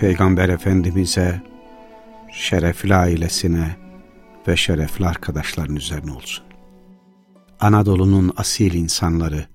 Peygamber Efendimiz'e, şerefli ailesine ve şerefli arkadaşların üzerine olsun. Anadolu'nun asil insanları,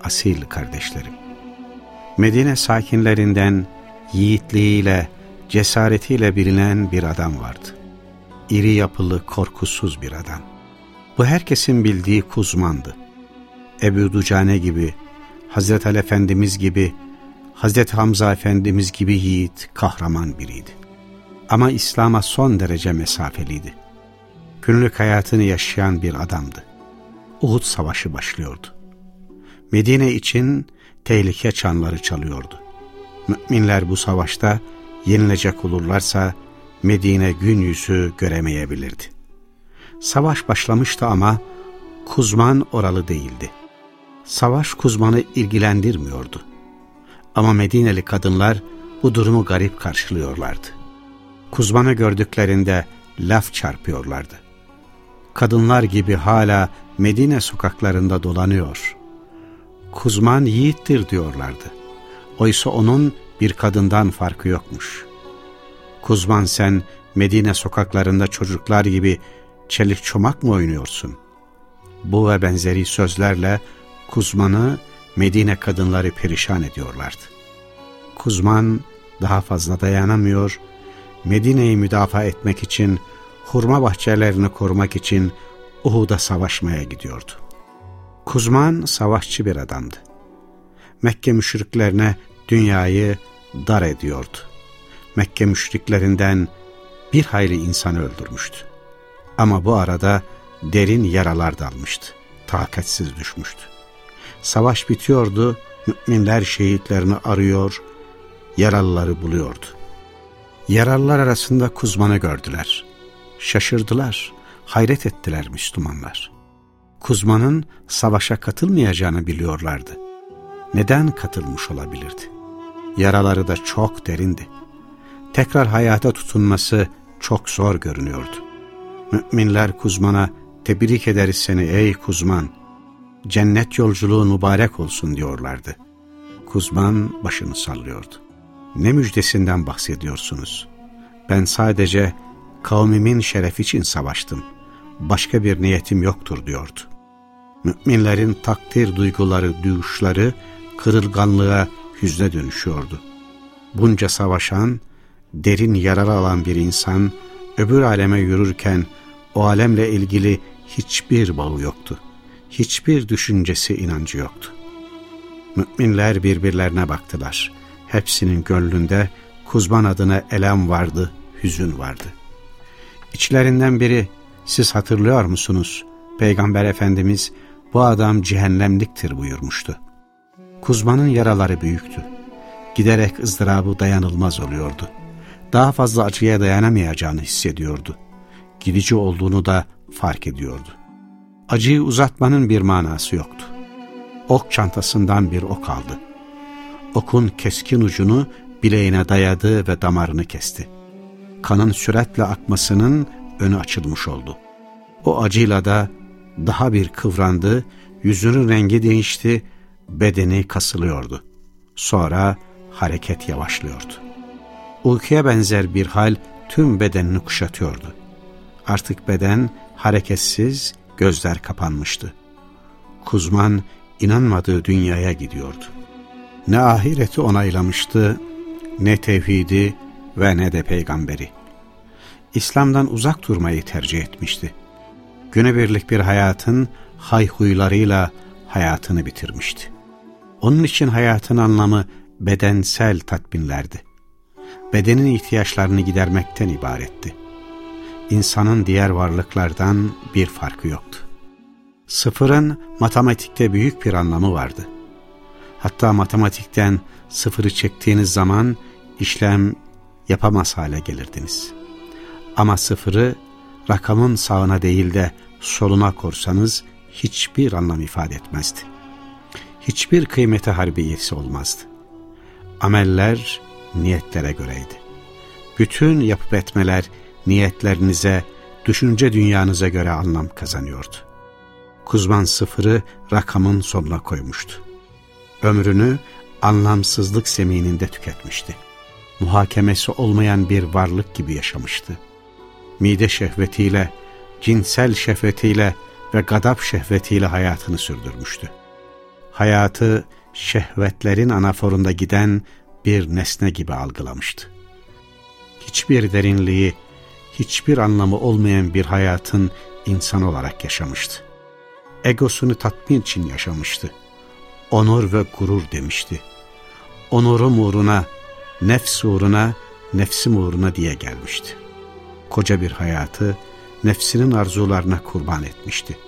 asil kardeşlerim. Medine sakinlerinden yiğitliğiyle, cesaretiyle bilinen bir adam vardı. İri yapılı, korkusuz bir adam. Bu herkesin bildiği Kuzman'dı. Ebu Ducane gibi, Hazreti Ali Efendimiz gibi, Hazreti Hamza Efendimiz gibi yiğit, kahraman biriydi. Ama İslam'a son derece mesafeliydi. Günlük hayatını yaşayan bir adamdı. Uhud Savaşı başlıyordu. Medine için tehlike çanları çalıyordu. Müminler bu savaşta yenilecek olurlarsa Medine gün yüzü göremeyebilirdi. Savaş başlamıştı ama Kuzman oralı değildi. Savaş Kuzman'ı ilgilendirmiyordu. Ama Medineli kadınlar bu durumu garip karşılıyorlardı. Kuzman'ı gördüklerinde laf çarpıyorlardı. Kadınlar gibi hala Medine sokaklarında dolanıyor. Kuzman yiğittir diyorlardı. Oysa onun bir kadından farkı yokmuş. Kuzman sen Medine sokaklarında çocuklar gibi çelik çomak mı oynuyorsun? Bu ve benzeri sözlerle Kuzman'ı Medine kadınları perişan ediyorlardı. Kuzman daha fazla dayanamıyor, Medine'yi müdafaa etmek için, hurma bahçelerini korumak için Uhud'a savaşmaya gidiyordu. Kuzman savaşçı bir adamdı. Mekke müşriklerine dünyayı dar ediyordu. Mekke müşriklerinden bir hayli insanı öldürmüştü. Ama bu arada derin yaralar dalmıştı. Takatsiz düşmüştü. Savaş bitiyordu, müminler şehitlerini arıyor, yaralıları buluyordu. Yaralılar arasında Kuzman'ı gördüler. Şaşırdılar, hayret ettiler Müslümanlar. Kuzman'ın savaşa katılmayacağını biliyorlardı. Neden katılmış olabilirdi? Yaraları da çok derindi. Tekrar hayata tutunması çok zor görünüyordu. Müminler Kuzman'a tebrik ederiz seni ey Kuzman, cennet yolculuğu mübarek olsun diyorlardı. Kuzman başını sallıyordu. Ne müjdesinden bahsediyorsunuz? Ben sadece kavmimin şerefi için savaştım. Başka bir niyetim yoktur diyordu. Müminlerin takdir duyguları, duyuşları kırılganlığa, hüzne dönüşüyordu. Bunca savaşan, derin yarar alan bir insan öbür aleme yürürken o alemle ilgili hiçbir bağı yoktu. Hiçbir düşüncesi, inancı yoktu. Müminler birbirlerine baktılar. Hepsinin gönlünde Kuzban adına elem vardı, hüzün vardı. İçlerinden biri, siz hatırlıyor musunuz? Peygamber Efendimiz, bu adam cehennemliktir buyurmuştu. Kuzmanın yaraları büyüktü. Giderek ızdırabı dayanılmaz oluyordu. Daha fazla acıya dayanamayacağını hissediyordu. Gidici olduğunu da fark ediyordu. Acıyı uzatmanın bir manası yoktu. Ok çantasından bir ok aldı. Okun keskin ucunu bileğine dayadı ve damarını kesti. Kanın süratle akmasının önü açılmış oldu. O acıyla da daha bir kıvrandı, yüzünün rengi değişti, bedeni kasılıyordu. Sonra hareket yavaşlıyordu. Uykuya benzer bir hal tüm bedenini kuşatıyordu. Artık beden hareketsiz, gözler kapanmıştı. Kuzman inanmadığı dünyaya gidiyordu. Ne ahireti onaylamıştı, ne tevhidi ve ne de peygamberi. İslam'dan uzak durmayı tercih etmişti. Günübirlik bir hayatın hayhuylarıyla hayatını bitirmişti. Onun için hayatın anlamı bedensel tatminlerdi. Bedenin ihtiyaçlarını gidermekten ibaretti. İnsanın diğer varlıklardan bir farkı yoktu. Sıfırın matematikte büyük bir anlamı vardı. Hatta matematikten sıfırı çektiğiniz zaman işlem yapamaz hale gelirdiniz. Ama sıfırı rakamın sağına değil de soluna korsanız hiçbir anlam ifade etmezdi. Hiçbir kıymeti harbiyesi olmazdı. Ameller niyetlere göreydi. Bütün yapıp etmeler niyetlerinize, düşünce dünyanıza göre anlam kazanıyordu. Kuzman sıfırı rakamın sonuna koymuştu. Ömrünü anlamsızlık zemininde tüketmişti. Muhakemesi olmayan bir varlık gibi yaşamıştı. Mide şehvetiyle, cinsel şehvetiyle ve gadap şehvetiyle hayatını sürdürmüştü. Hayatı şehvetlerin anaforunda giden bir nesne gibi algılamıştı. Hiçbir derinliği, hiçbir anlamı olmayan bir hayatın insan olarak yaşamıştı. Egosunu tatmin için yaşamıştı. Onur ve gurur demişti. Onurum uğruna, nefs uğruna, nefsim uğruna diye gelmişti. Koca bir hayatı nefsinin arzularına kurban etmişti.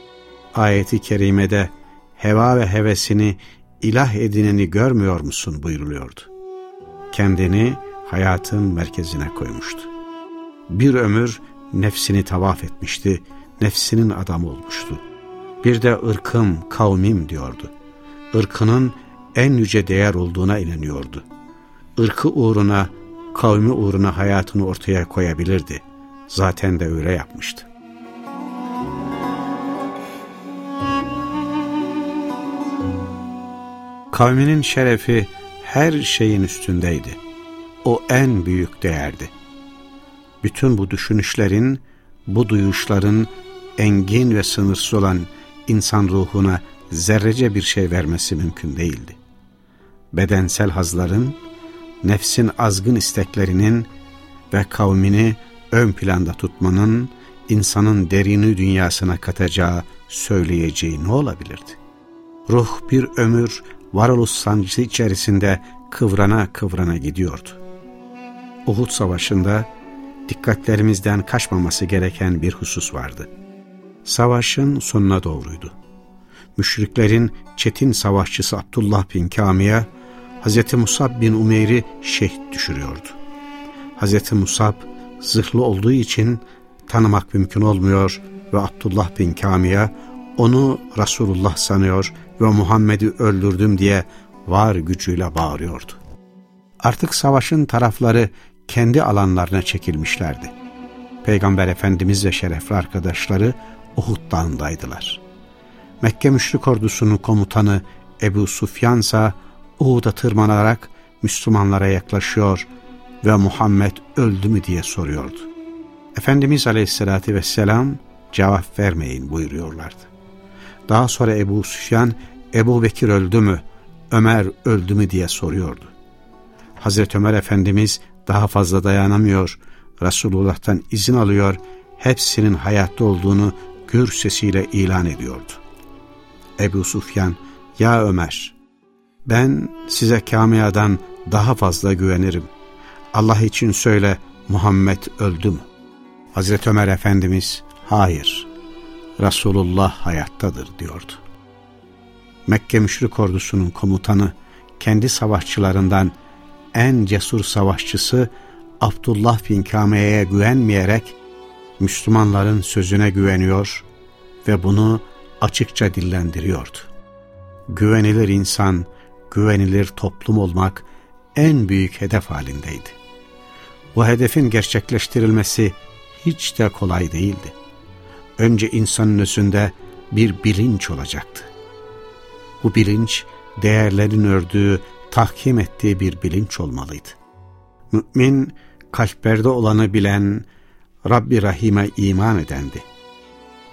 Ayeti kerimede heva ve hevesini ilah edineni görmüyor musun buyuruluyordu. Kendini hayatın merkezine koymuştu. Bir ömür nefsini tavaf etmişti, nefsinin adamı olmuştu. Bir de ırkım, kavmim diyordu. Irkının en yüce değer olduğuna inanıyordu. Irkı uğruna, kavmi uğruna hayatını ortaya koyabilirdi. Zaten de öyle yapmıştı. Kavminin şerefi her şeyin üstündeydi. O en büyük değerdi. Bütün bu düşünüşlerin, bu duyuşların engin ve sınırsız olan insan ruhuna zerrece bir şey vermesi mümkün değildi. Bedensel hazların, nefsin azgın isteklerinin ve kavmini ön planda tutmanın insanın derini dünyasına katacağı, söyleyeceği ne olabilirdi? Ruh bir ömür varoluş sancısı içerisinde kıvrana kıvrana gidiyordu. Uhud Savaşı'nda dikkatlerimizden kaçmaması gereken bir husus vardı. Savaşın sonuna doğruydu. Müşriklerin çetin savaşçısı Abdullah bin Kami'ye Hz. Musab bin Umeyr'i şehit düşürüyordu. Hz. Musab zırhlı olduğu için tanımak mümkün olmuyor ve Abdullah bin Kami'ye onu Resulullah sanıyor ve Muhammed'i öldürdüm diye var gücüyle bağırıyordu. Artık savaşın tarafları kendi alanlarına çekilmişlerdi. Peygamber Efendimiz ve şerefli arkadaşları Uhud dağındaydılar. Mekke müşrik ordusunun komutanı Ebu Sufyan ise Uhud'a tırmanarak Müslümanlara yaklaşıyor ve Muhammed öldü mü diye soruyordu. Efendimiz Aleyhisselatü Vesselam cevap vermeyin buyuruyorlardı. Daha sonra Ebu Süfyan Ebu Bekir öldü mü, Ömer öldü mü diye soruyordu. Hazreti Ömer Efendimiz daha fazla dayanamıyor, Resulullah'tan izin alıyor, hepsinin hayatta olduğunu gür sesiyle ilan ediyordu. Ebu Sufyan, ya Ömer, ben size kamiyadan daha fazla güvenirim. Allah için söyle, Muhammed öldü mü? Hazreti Ömer Efendimiz, hayır, Resulullah hayattadır diyordu. Mekke müşrik ordusunun komutanı, kendi savaşçılarından en cesur savaşçısı Abdullah bin Kame'ye güvenmeyerek Müslümanların sözüne güveniyor ve bunu açıkça dillendiriyordu. Güvenilir insan, güvenilir toplum olmak en büyük hedef halindeydi. Bu hedefin gerçekleştirilmesi hiç de kolay değildi. Önce insanın özünde bir bilinç olacaktı. Bu bilinç değerlerin ördüğü, tahkim ettiği bir bilinç olmalıydı. Mümin, kalplerde olanı bilen, Rabbi Rahim'e iman edendi.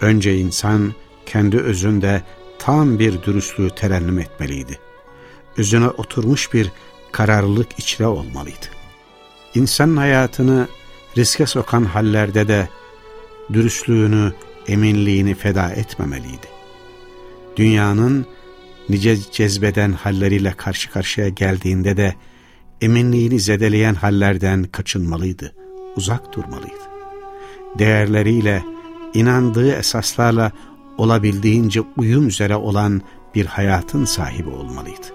Önce insan kendi özünde tam bir dürüstlüğü terennüm etmeliydi. Özüne oturmuş bir kararlılık içre olmalıydı. İnsanın hayatını riske sokan hallerde de dürüstlüğünü, eminliğini feda etmemeliydi. Dünyanın nice cezbeden halleriyle karşı karşıya geldiğinde de eminliğini zedeleyen hallerden kaçınmalıydı, uzak durmalıydı. Değerleriyle, inandığı esaslarla olabildiğince uyum üzere olan bir hayatın sahibi olmalıydı.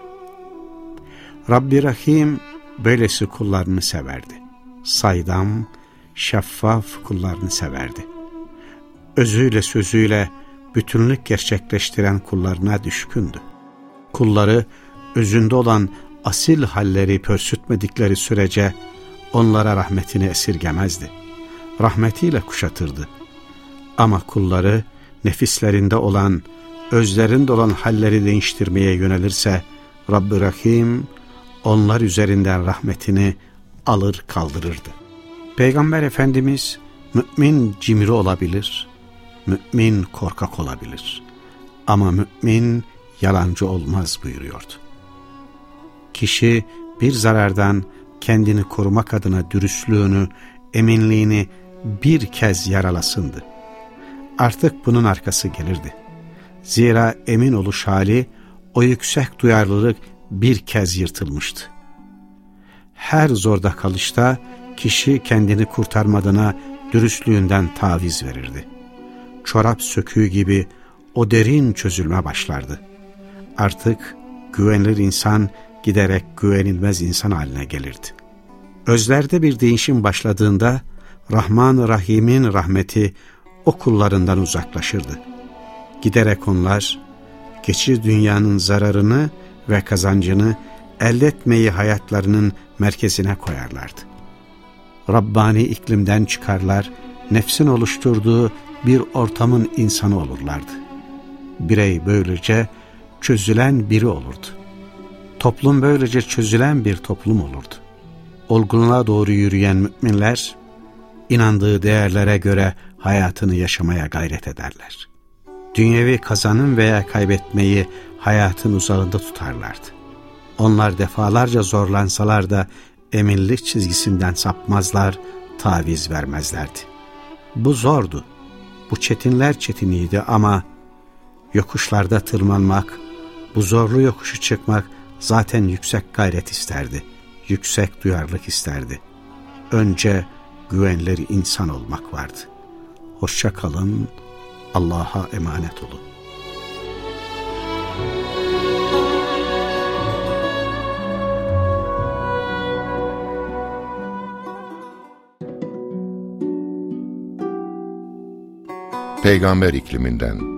Rabbi Rahim böylesi kullarını severdi. saydam, şeffaf kullarını severdi. Özüyle sözüyle bütünlük gerçekleştiren kullarına düşkündü. Kulları özünde olan asil halleri pörsütmedikleri sürece onlara rahmetini esirgemezdi. Rahmetiyle kuşatırdı. Ama kulları nefislerinde olan, özlerinde olan halleri değiştirmeye yönelirse Rabbi Rahim onlar üzerinden rahmetini alır kaldırırdı. Peygamber Efendimiz mümin cimri olabilir, mümin korkak olabilir. Ama mümin yalancı olmaz buyuruyordu. Kişi bir zarardan kendini korumak adına dürüstlüğünü, eminliğini bir kez yaralasındı. Artık bunun arkası gelirdi. Zira emin oluş hali, o yüksek duyarlılık bir kez yırtılmıştı. Her zorda kalışta kişi kendini kurtarmadığına dürüstlüğünden taviz verirdi. Çorap söküğü gibi o derin çözülme başlardı. Artık güvenilir insan giderek güvenilmez insan haline gelirdi. Özlerde bir değişim başladığında Rahman Rahim'in rahmeti o kullarından uzaklaşırdı. Giderek onlar geçici dünyanın zararını ve kazancını elde etmeyi hayatlarının merkezine koyarlardı. Rabbani iklimden çıkarlar, nefsin oluşturduğu bir ortamın insanı olurlardı. Birey böylece çözülen biri olurdu. Toplum böylece çözülen bir toplum olurdu. Olgunluğa doğru yürüyen müminler, inandığı değerlere göre hayatını yaşamaya gayret ederler. Dünyevi kazanım veya kaybetmeyi hayatın uzağında tutarlardı. Onlar defalarca zorlansalar da eminlik çizgisinden sapmazlar, taviz vermezlerdi. Bu zordu. Bu çetinler çetiniydi ama yokuşlarda tırmanmak, bu zorlu yokuşu çıkmak zaten yüksek gayret isterdi. Yüksek duyarlılık isterdi. Önce güvenilir insan olmak vardı. Hoşça kalın, Allah'a emanet olun. Peygamber ikliminden